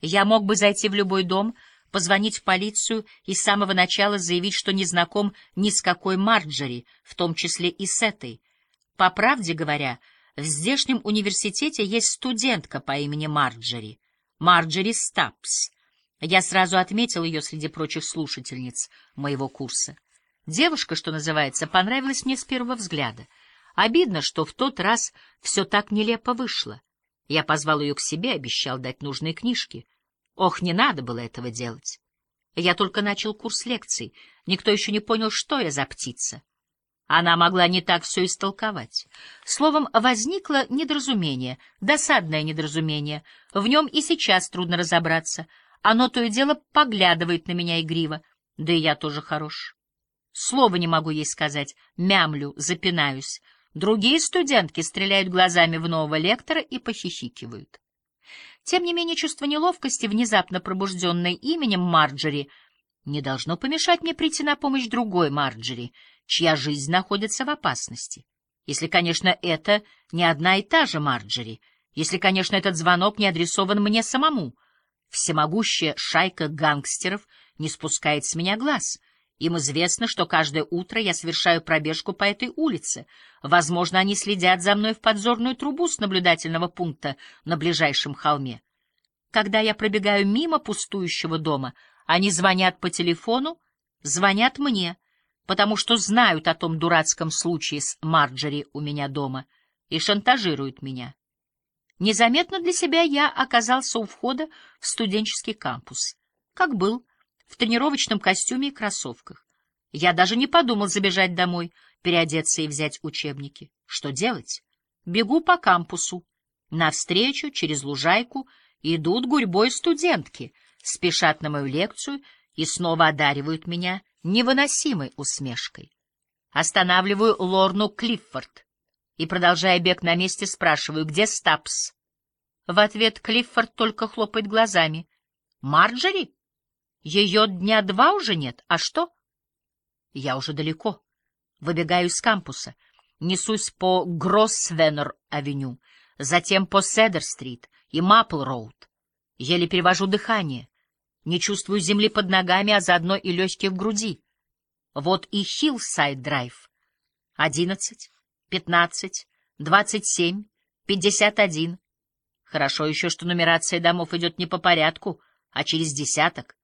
Я мог бы зайти в любой дом, позвонить в полицию и с самого начала заявить, что не знаком ни с какой Марджери, в том числе и с этой. По правде говоря, в здешнем университете есть студентка по имени Марджери, Марджери Стапс. Я сразу отметил ее среди прочих слушательниц моего курса. Девушка, что называется, понравилась мне с первого взгляда. Обидно, что в тот раз все так нелепо вышло. Я позвал ее к себе, обещал дать нужные книжки. Ох, не надо было этого делать. Я только начал курс лекций. Никто еще не понял, что я за птица. Она могла не так все истолковать. Словом, возникло недоразумение, досадное недоразумение. В нем и сейчас трудно разобраться. Оно то и дело поглядывает на меня игриво. Да и я тоже хорош. Слова не могу ей сказать, мямлю, запинаюсь. Другие студентки стреляют глазами в нового лектора и похихикивают. Тем не менее, чувство неловкости, внезапно пробужденное именем Марджери, не должно помешать мне прийти на помощь другой Марджери, чья жизнь находится в опасности. Если, конечно, это не одна и та же Марджери, если, конечно, этот звонок не адресован мне самому. Всемогущая шайка гангстеров не спускает с меня глаз — им известно, что каждое утро я совершаю пробежку по этой улице. Возможно, они следят за мной в подзорную трубу с наблюдательного пункта на ближайшем холме. Когда я пробегаю мимо пустующего дома, они звонят по телефону, звонят мне, потому что знают о том дурацком случае с Марджери у меня дома и шантажируют меня. Незаметно для себя я оказался у входа в студенческий кампус. Как был, в тренировочном костюме и кроссовках. Я даже не подумал забежать домой, переодеться и взять учебники. Что делать? Бегу по кампусу. Навстречу, через лужайку, идут гурьбой студентки, спешат на мою лекцию и снова одаривают меня невыносимой усмешкой. Останавливаю Лорну Клиффорд и, продолжая бег на месте, спрашиваю, где Стапс? В ответ Клиффорд только хлопает глазами. «Марджери?» Ее дня два уже нет, а что? Я уже далеко. Выбегаю из кампуса, несусь по Гроссвеннер-авеню, затем по Седер-стрит и Мапл-роуд. Еле перевожу дыхание, не чувствую земли под ногами, а заодно и легких в груди. Вот и Хиллсайд-драйв. Одиннадцать, пятнадцать, двадцать семь, пятьдесят один. Хорошо еще, что нумерация домов идет не по порядку, а через десяток.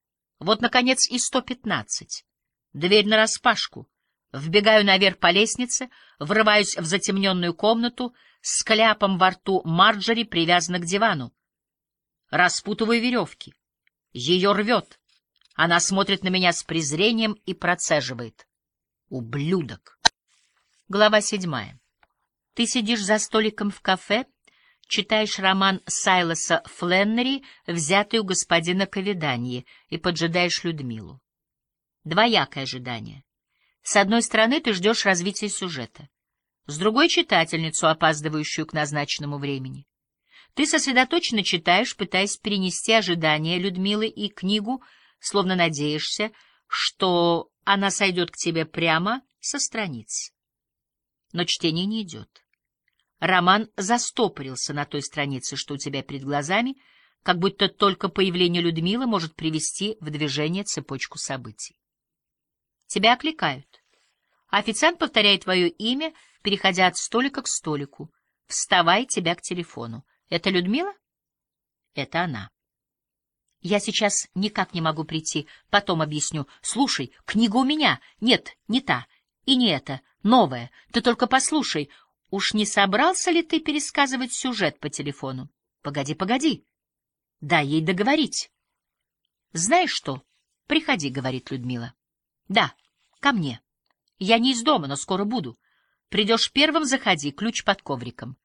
Вот, наконец, и сто пятнадцать. Дверь нараспашку. Вбегаю наверх по лестнице, врываюсь в затемненную комнату, с кляпом во рту Марджери привязана к дивану. Распутываю веревки. Ее рвет. Она смотрит на меня с презрением и процеживает. Ублюдок. Глава седьмая. Ты сидишь за столиком в кафе, читаешь роман Сайлоса Фленнери, взятый у господина Ковиданьи, и поджидаешь Людмилу. Двоякое ожидание. С одной стороны, ты ждешь развития сюжета, с другой — читательницу, опаздывающую к назначенному времени. Ты сосредоточенно читаешь, пытаясь перенести ожидания Людмилы и книгу, словно надеешься, что она сойдет к тебе прямо со страниц. Но чтение не идет. Роман застопорился на той странице, что у тебя перед глазами, как будто только появление Людмилы может привести в движение цепочку событий. Тебя окликают. Официант повторяет твое имя, переходя от столика к столику. Вставай, тебя к телефону. Это Людмила? Это она. Я сейчас никак не могу прийти, потом объясню. Слушай, книга у меня. Нет, не та. И не эта, новая. Ты только послушай. Уж не собрался ли ты пересказывать сюжет по телефону? Погоди, погоди. Дай ей договорить. Знаешь что? Приходи, говорит Людмила. Да, ко мне. Я не из дома, но скоро буду. Придешь первым, заходи, ключ под ковриком.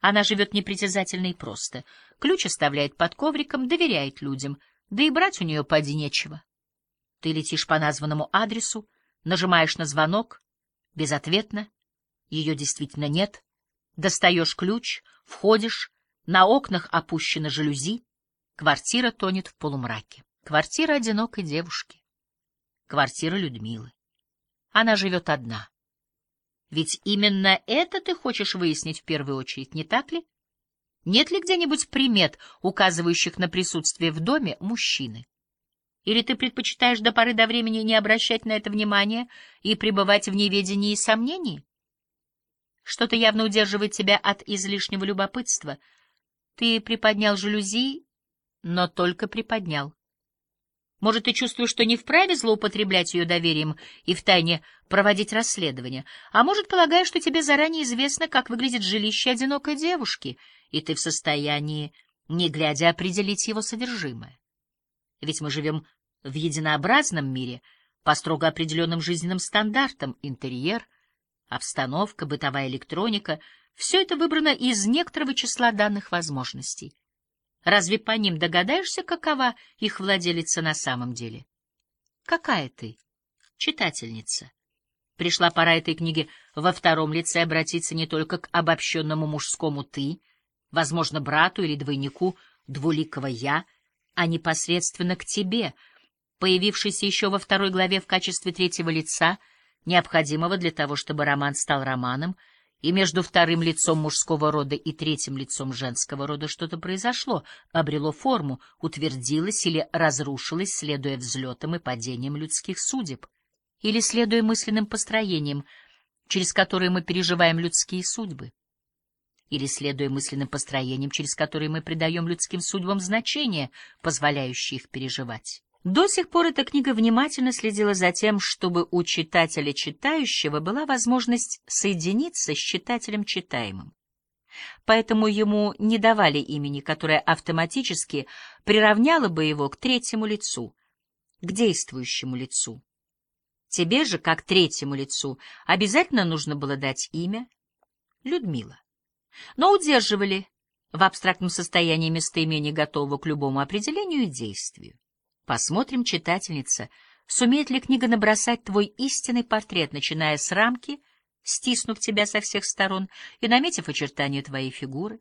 Она живет непритязательно и просто. Ключ оставляет под ковриком, доверяет людям, да и брать у нее поди нечего. Ты летишь по названному адресу, нажимаешь на звонок, безответно, ее действительно нет. Достаешь ключ, входишь, на окнах опущены жалюзи, квартира тонет в полумраке. Квартира одинокой девушки. Квартира Людмилы. Она живет одна. Ведь именно это ты хочешь выяснить в первую очередь, не так ли? Нет ли где-нибудь примет, указывающих на присутствие в доме мужчины? Или ты предпочитаешь до поры до времени не обращать на это внимания и пребывать в неведении и сомнении? Что-то явно удерживает тебя от излишнего любопытства. Ты приподнял жалюзи, но только приподнял. Может, ты чувствуешь, что не вправе злоупотреблять ее доверием и втайне проводить расследование, а может, полагаешь, что тебе заранее известно, как выглядит жилище одинокой девушки, и ты в состоянии, не глядя, определить его содержимое. Ведь мы живем в единообразном мире по строго определенным жизненным стандартам, интерьер, обстановка, бытовая электроника — все это выбрано из некоторого числа данных возможностей. Разве по ним догадаешься, какова их владелица на самом деле? Какая ты? Читательница. Пришла пора этой книги во втором лице обратиться не только к обобщенному мужскому «ты», возможно, брату или двойнику двуликого «я», а непосредственно к тебе, появившейся еще во второй главе в качестве третьего лица, необходимого для того, чтобы роман стал романом — и между вторым лицом мужского рода и третьим лицом женского рода что-то произошло, обрело форму, утвердилось или разрушилось, следуя взлетам и падениям людских судеб, или следуя мысленным построениям, через которые мы переживаем людские судьбы, или следуя мысленным построениям, через которые мы придаем людским судьбам значение, позволяющее их переживать. До сих пор эта книга внимательно следила за тем, чтобы у читателя-читающего была возможность соединиться с читателем-читаемым. Поэтому ему не давали имени, которое автоматически приравняло бы его к третьему лицу, к действующему лицу. Тебе же, как третьему лицу, обязательно нужно было дать имя Людмила. Но удерживали в абстрактном состоянии местоимения готового к любому определению и действию. Посмотрим, читательница, сумеет ли книга набросать твой истинный портрет, начиная с рамки, стиснув тебя со всех сторон и наметив очертания твоей фигуры.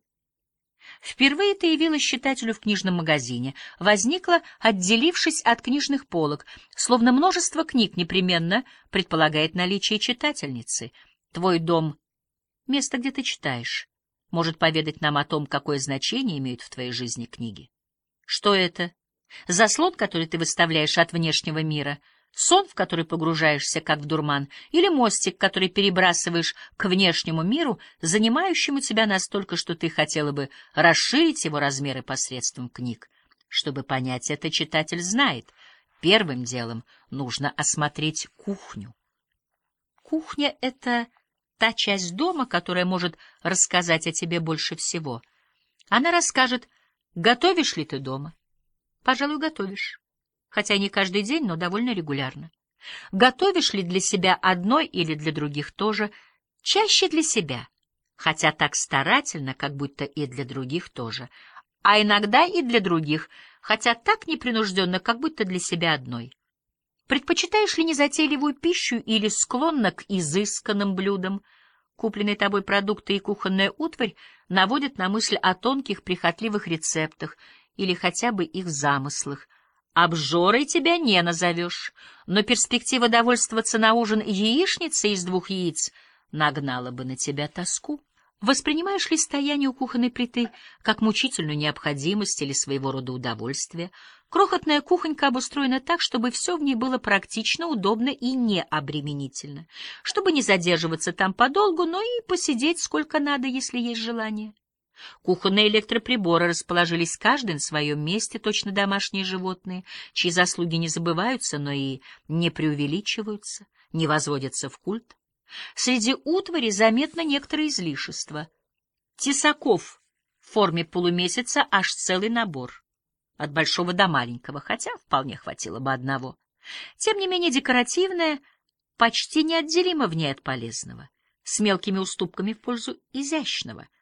Впервые ты явилась читателю в книжном магазине, возникла, отделившись от книжных полок, словно множество книг непременно предполагает наличие читательницы. Твой дом — место, где ты читаешь, может поведать нам о том, какое значение имеют в твоей жизни книги. Что это? Заслон, который ты выставляешь от внешнего мира, сон, в который погружаешься, как в дурман, или мостик, который перебрасываешь к внешнему миру, занимающему тебя настолько, что ты хотела бы расширить его размеры посредством книг. Чтобы понять это, читатель знает. Первым делом нужно осмотреть кухню. Кухня — это та часть дома, которая может рассказать о тебе больше всего. Она расскажет, готовишь ли ты дома, Пожалуй, готовишь. Хотя не каждый день, но довольно регулярно. Готовишь ли для себя одной или для других тоже? Чаще для себя, хотя так старательно, как будто и для других тоже. А иногда и для других, хотя так непринужденно, как будто для себя одной. Предпочитаешь ли незатейливую пищу или склонна к изысканным блюдам? Купленные тобой продукты и кухонная утварь наводят на мысль о тонких прихотливых рецептах или хотя бы их замыслах. Обжорой тебя не назовешь, но перспектива довольствоваться на ужин яичницей из двух яиц нагнала бы на тебя тоску. Воспринимаешь ли стояние у кухонной плиты как мучительную необходимость или своего рода удовольствие? Крохотная кухонька обустроена так, чтобы все в ней было практично, удобно и необременительно, чтобы не задерживаться там подолгу, но и посидеть сколько надо, если есть желание. Кухонные электроприборы расположились каждый на своем месте, точно домашние животные, чьи заслуги не забываются, но и не преувеличиваются, не возводятся в культ. Среди утвари заметно некоторое излишество. Тесаков в форме полумесяца аж целый набор. От большого до маленького, хотя вполне хватило бы одного. Тем не менее декоративное почти неотделимо в ней от полезного, с мелкими уступками в пользу изящного —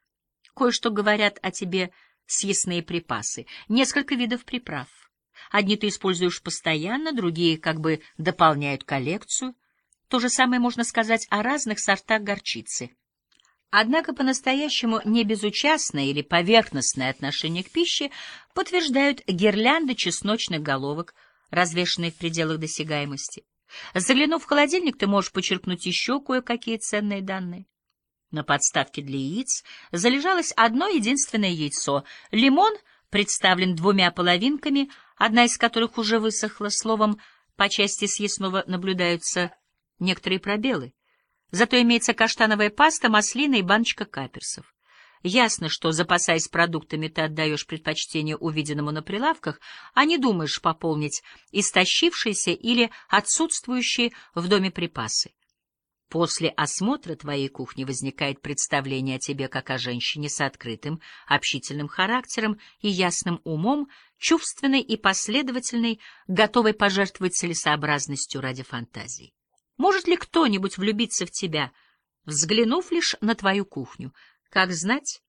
Кое-что говорят о тебе съестные припасы, несколько видов приправ. Одни ты используешь постоянно, другие как бы дополняют коллекцию. То же самое можно сказать о разных сортах горчицы. Однако по-настоящему не безучастное или поверхностное отношение к пище подтверждают гирлянды чесночных головок, развешанные в пределах досягаемости. Заглянув в холодильник, ты можешь почерпнуть еще кое-какие ценные данные. На подставке для яиц залежалось одно единственное яйцо. Лимон представлен двумя половинками, одна из которых уже высохла. Словом, по части съестного наблюдаются некоторые пробелы. Зато имеется каштановая паста, маслина и баночка каперсов. Ясно, что, запасаясь продуктами, ты отдаешь предпочтение увиденному на прилавках, а не думаешь пополнить истощившиеся или отсутствующие в доме припасы. После осмотра твоей кухни возникает представление о тебе как о женщине с открытым, общительным характером и ясным умом, чувственной и последовательной, готовой пожертвовать целесообразностью ради фантазии. Может ли кто-нибудь влюбиться в тебя, взглянув лишь на твою кухню? Как знать?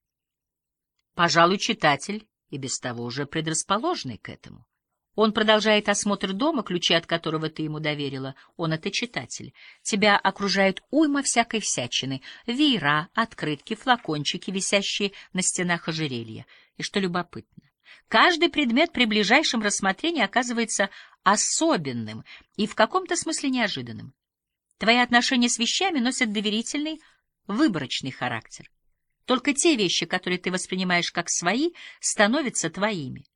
Пожалуй, читатель и без того уже предрасположенный к этому. Он продолжает осмотр дома, ключи от которого ты ему доверила. Он — это читатель. Тебя окружает уйма всякой всячины. Веера, открытки, флакончики, висящие на стенах ожерелья. И что любопытно, каждый предмет при ближайшем рассмотрении оказывается особенным и в каком-то смысле неожиданным. Твои отношения с вещами носят доверительный, выборочный характер. Только те вещи, которые ты воспринимаешь как свои, становятся твоими.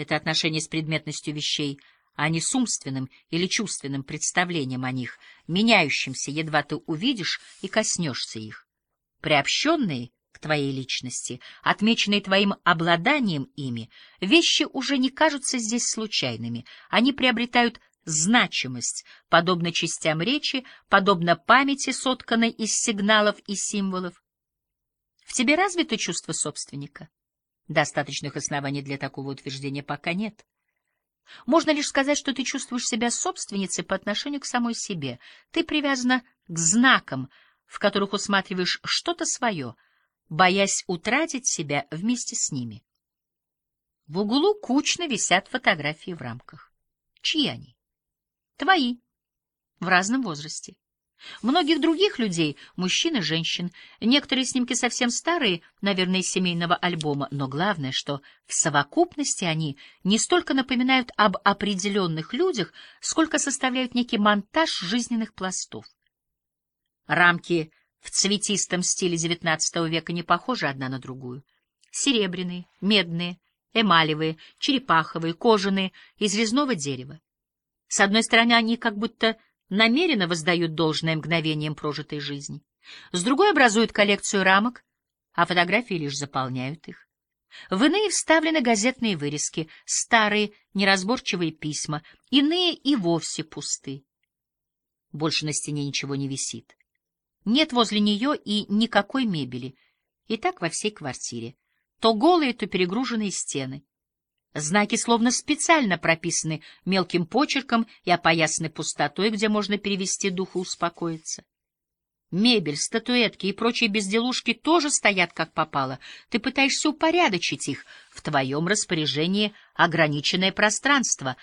Это отношение с предметностью вещей, а не с умственным или чувственным представлением о них, меняющимся, едва ты увидишь и коснешься их. Приобщенные к твоей личности, отмеченные твоим обладанием ими, вещи уже не кажутся здесь случайными, они приобретают значимость, подобно частям речи, подобно памяти, сотканной из сигналов и символов. В тебе развито чувство собственника? Достаточных оснований для такого утверждения пока нет. Можно лишь сказать, что ты чувствуешь себя собственницей по отношению к самой себе. Ты привязана к знакам, в которых усматриваешь что-то свое, боясь утратить себя вместе с ними. В углу кучно висят фотографии в рамках. Чьи они? Твои. В разном возрасте. Многих других людей, мужчин и женщин, некоторые снимки совсем старые, наверное, из семейного альбома, но главное, что в совокупности они не столько напоминают об определенных людях, сколько составляют некий монтаж жизненных пластов. Рамки в цветистом стиле XIX века не похожи одна на другую. Серебряные, медные, эмалевые, черепаховые, кожаные, из резного дерева. С одной стороны, они как будто намеренно воздают должное мгновением прожитой жизни. С другой образуют коллекцию рамок, а фотографии лишь заполняют их. В иные вставлены газетные вырезки, старые, неразборчивые письма, иные и вовсе пусты. Больше на стене ничего не висит. Нет возле нее и никакой мебели. И так во всей квартире. То голые, то перегруженные стены. Знаки словно специально прописаны мелким почерком и опоясаны пустотой, где можно перевести дух и успокоиться. Мебель, статуэтки и прочие безделушки тоже стоят как попало. Ты пытаешься упорядочить их. В твоем распоряжении ограниченное пространство.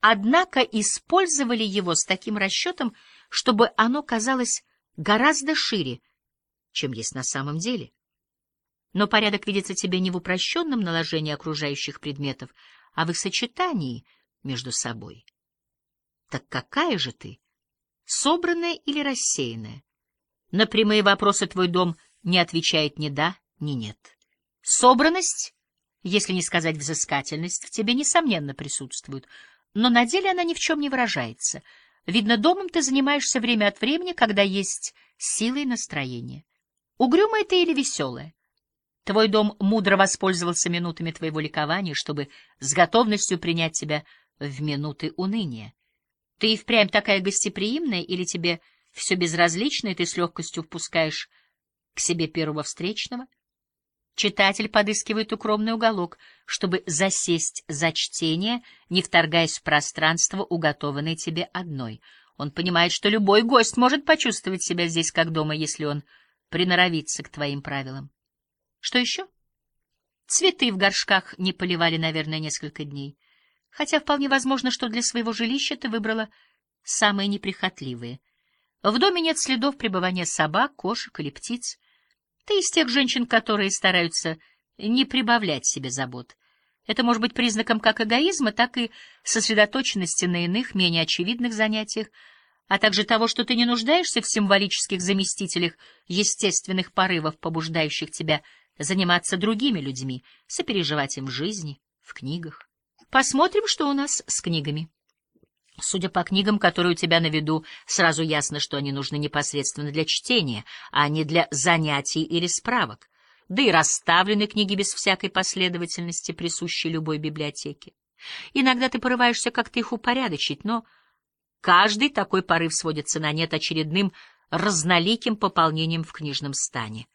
Однако использовали его с таким расчетом, чтобы оно казалось гораздо шире, чем есть на самом деле. Но порядок видится тебе не в упрощенном наложении окружающих предметов, а в их сочетании между собой. Так какая же ты? Собранная или рассеянная? На прямые вопросы твой дом не отвечает ни да, ни нет. Собранность, если не сказать взыскательность, в тебе, несомненно, присутствует, но на деле она ни в чем не выражается. Видно, домом ты занимаешься время от времени, когда есть силы и настроение. Угрюмая ты или веселая? Твой дом мудро воспользовался минутами твоего ликования, чтобы с готовностью принять тебя в минуты уныния. Ты и впрямь такая гостеприимная, или тебе все безразлично, и ты с легкостью впускаешь к себе первого встречного? Читатель подыскивает укромный уголок, чтобы засесть за чтение, не вторгаясь в пространство, уготованное тебе одной. Он понимает, что любой гость может почувствовать себя здесь как дома, если он приноровится к твоим правилам. Что еще? Цветы в горшках не поливали, наверное, несколько дней. Хотя вполне возможно, что для своего жилища ты выбрала самые неприхотливые. В доме нет следов пребывания собак, кошек или птиц. Ты из тех женщин, которые стараются не прибавлять себе забот. Это может быть признаком как эгоизма, так и сосредоточенности на иных, менее очевидных занятиях. а также того, что ты не нуждаешься в символических заместителях естественных порывов, побуждающих тебя заниматься другими людьми, сопереживать им в жизни, в книгах. Посмотрим, что у нас с книгами. Судя по книгам, которые у тебя на виду, сразу ясно, что они нужны непосредственно для чтения, а не для занятий или справок. Да и расставлены книги без всякой последовательности, присущей любой библиотеке. Иногда ты порываешься как-то их упорядочить, но каждый такой порыв сводится на нет очередным разноликим пополнением в книжном стане.